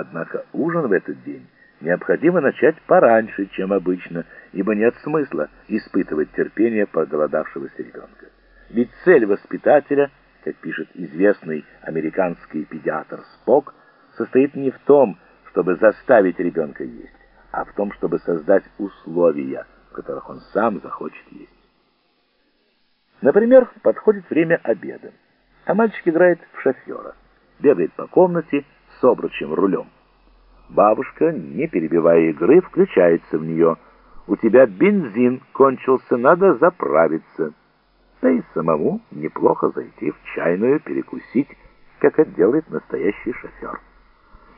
Однако ужин в этот день необходимо начать пораньше, чем обычно, ибо нет смысла испытывать терпение проголодавшегося ребенка. Ведь цель воспитателя, как пишет известный американский педиатр Спок, состоит не в том, чтобы заставить ребенка есть, а в том, чтобы создать условия, в которых он сам захочет есть. Например, подходит время обеда, а мальчик играет в шофера, бегает по комнате с обручем рулем. Бабушка, не перебивая игры, включается в нее. «У тебя бензин кончился, надо заправиться». Да и самому неплохо зайти в чайную, перекусить, как это делает настоящий шофер.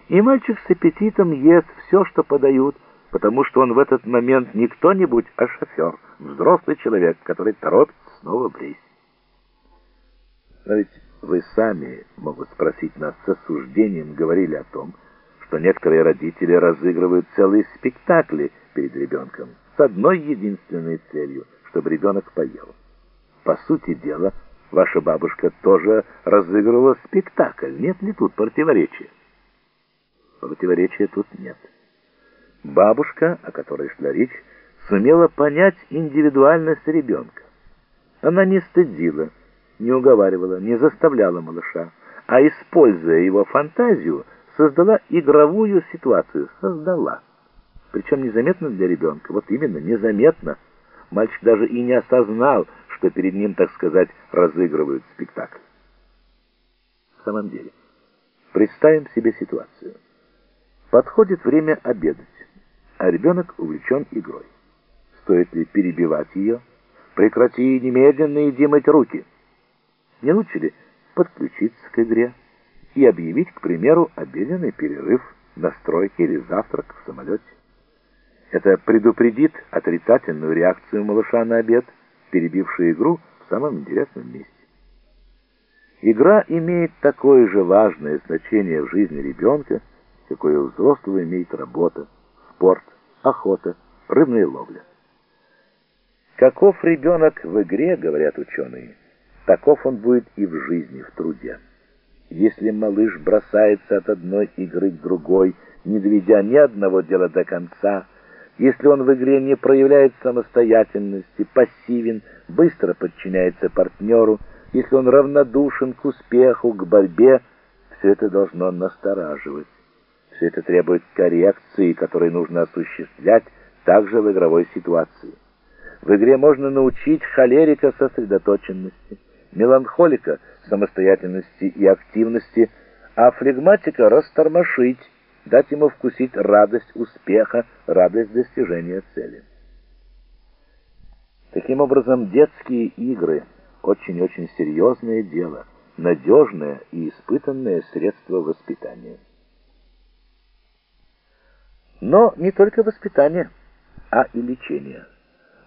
И мальчик с аппетитом ест все, что подают, потому что он в этот момент не кто-нибудь, а шофер, взрослый человек, который торопится снова в рейс. Но ведь вы сами, могут спросить нас с осуждением, говорили о том, что некоторые родители разыгрывают целые спектакли перед ребенком с одной единственной целью, чтобы ребенок поел. По сути дела, ваша бабушка тоже разыгрывала спектакль. Нет ли тут противоречия? Противоречия тут нет. Бабушка, о которой шла речь, сумела понять индивидуальность ребенка. Она не стыдила, не уговаривала, не заставляла малыша, а, используя его фантазию, создала игровую ситуацию. Создала. Причем незаметно для ребенка. Вот именно, незаметно. Мальчик даже и не осознал, что перед ним, так сказать, разыгрывают спектакль. В самом деле, представим себе ситуацию. Подходит время обедать, а ребенок увлечен игрой. Стоит ли перебивать ее? Прекрати немедленно иди мыть руки. Не лучше ли подключиться к игре и объявить, к примеру, обеденный перерыв на стройке или завтрак в самолете? Это предупредит отрицательную реакцию малыша на обед, перебивший игру в самом интересном месте. Игра имеет такое же важное значение в жизни ребенка, какое у взрослого имеет работа, спорт, охота, рыбная ловля. Каков ребенок в игре, говорят ученые, таков он будет и в жизни, в труде. Если малыш бросается от одной игры к другой, не доведя ни одного дела до конца, если он в игре не проявляет самостоятельности, пассивен, быстро подчиняется партнеру, если он равнодушен к успеху, к борьбе, все это должно настораживать. Все это требует коррекции, которую нужно осуществлять также в игровой ситуации. В игре можно научить холерика сосредоточенности, меланхолика самостоятельности и активности, а флегматика растормошить, дать ему вкусить радость успеха, радость достижения цели. Таким образом, детские игры очень-очень серьезное дело, надежное и испытанное средство воспитания. Но не только воспитание, а и лечение.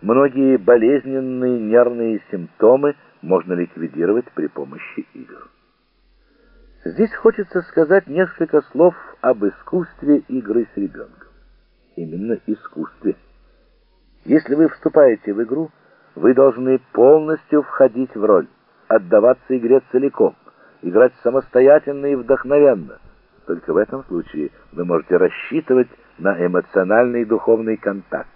Многие болезненные нервные симптомы можно ликвидировать при помощи игр. Здесь хочется сказать несколько слов об искусстве игры с ребенком. Именно искусстве. Если вы вступаете в игру, вы должны полностью входить в роль, отдаваться игре целиком, играть самостоятельно и вдохновенно. Только в этом случае вы можете рассчитывать на эмоциональный и духовный контакт.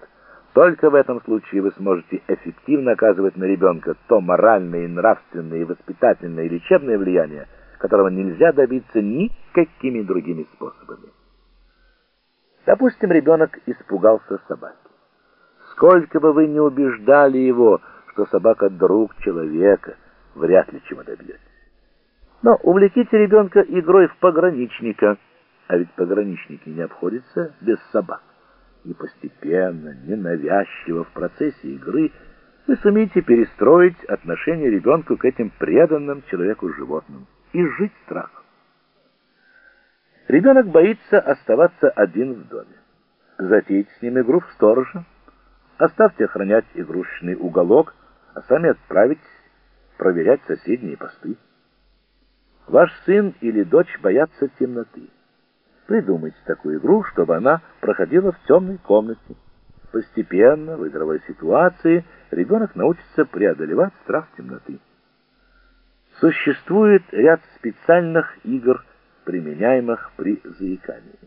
Только в этом случае вы сможете эффективно оказывать на ребенка то моральное, и нравственное, и воспитательное, и лечебное влияние, которого нельзя добиться никакими другими способами. Допустим, ребенок испугался собаки. Сколько бы вы ни убеждали его, что собака друг человека, вряд ли чего добьетесь. Но увлеките ребенка игрой в пограничника, а ведь пограничники не обходятся без собак. И постепенно, ненавязчиво в процессе игры вы сумеете перестроить отношение ребенка к этим преданным человеку животным и жить страхом. Ребенок боится оставаться один в доме. Затейте с ним игру в сторожа. Оставьте охранять игрушечный уголок, а сами отправитесь проверять соседние посты. Ваш сын или дочь боятся темноты. Придумайте такую игру, чтобы она проходила в темной комнате. Постепенно, в игровой ситуации, ребенок научится преодолевать страх темноты. Существует ряд специальных игр, применяемых при заикании.